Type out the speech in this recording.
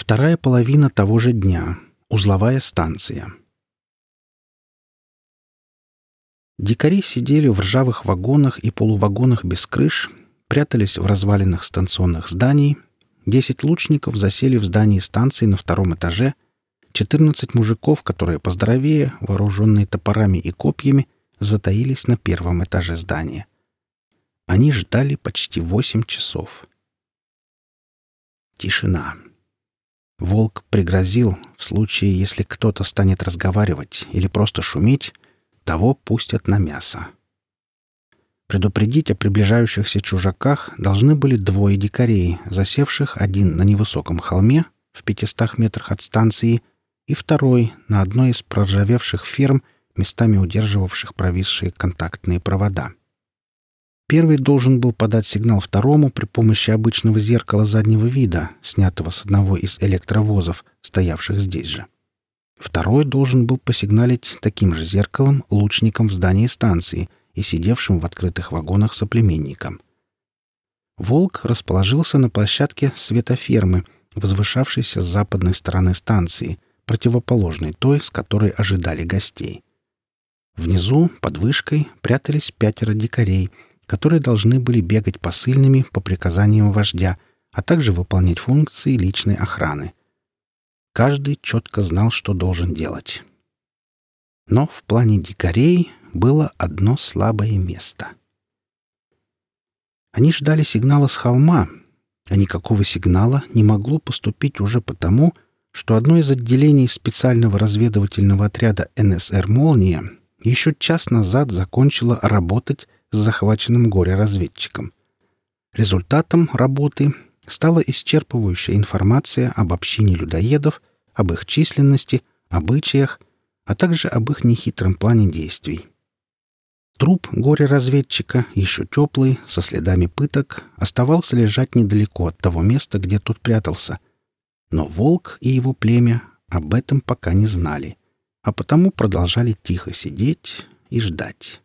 Вторая половина того же дня. Узловая станция. Дикари сидели в ржавых вагонах и полувагонах без крыш, прятались в развалинах станционных зданий. Десять лучников засели в здании станции на втором этаже. Четырнадцать мужиков, которые поздоровее, вооруженные топорами и копьями, затаились на первом этаже здания. Они ждали почти восемь часов. Тишина. Волк пригрозил, в случае, если кто-то станет разговаривать или просто шуметь, того пустят на мясо. Предупредить о приближающихся чужаках должны были двое дикарей, засевших один на невысоком холме в пятистах метрах от станции и второй на одной из проржавевших ферм, местами удерживавших провисшие контактные провода. Первый должен был подать сигнал второму при помощи обычного зеркала заднего вида, снятого с одного из электровозов, стоявших здесь же. Второй должен был посигналить таким же зеркалом лучникам в здании станции и сидевшим в открытых вагонах соплеменникам. «Волк» расположился на площадке светофермы, возвышавшейся с западной стороны станции, противоположной той, с которой ожидали гостей. Внизу, под вышкой, прятались пятеро дикарей — которые должны были бегать посыльными по приказаниям вождя, а также выполнять функции личной охраны. Каждый четко знал, что должен делать. Но в плане дикарей было одно слабое место. Они ждали сигнала с холма, а никакого сигнала не могло поступить уже потому, что одно из отделений специального разведывательного отряда НСР «Молния» еще час назад закончило работать с захваченным горе-разведчиком. Результатом работы стала исчерпывающая информация об общине людоедов, об их численности, обычаях, а также об их нехитром плане действий. Труп горе-разведчика, еще теплый, со следами пыток, оставался лежать недалеко от того места, где тот прятался. Но волк и его племя об этом пока не знали, а потому продолжали тихо сидеть и ждать.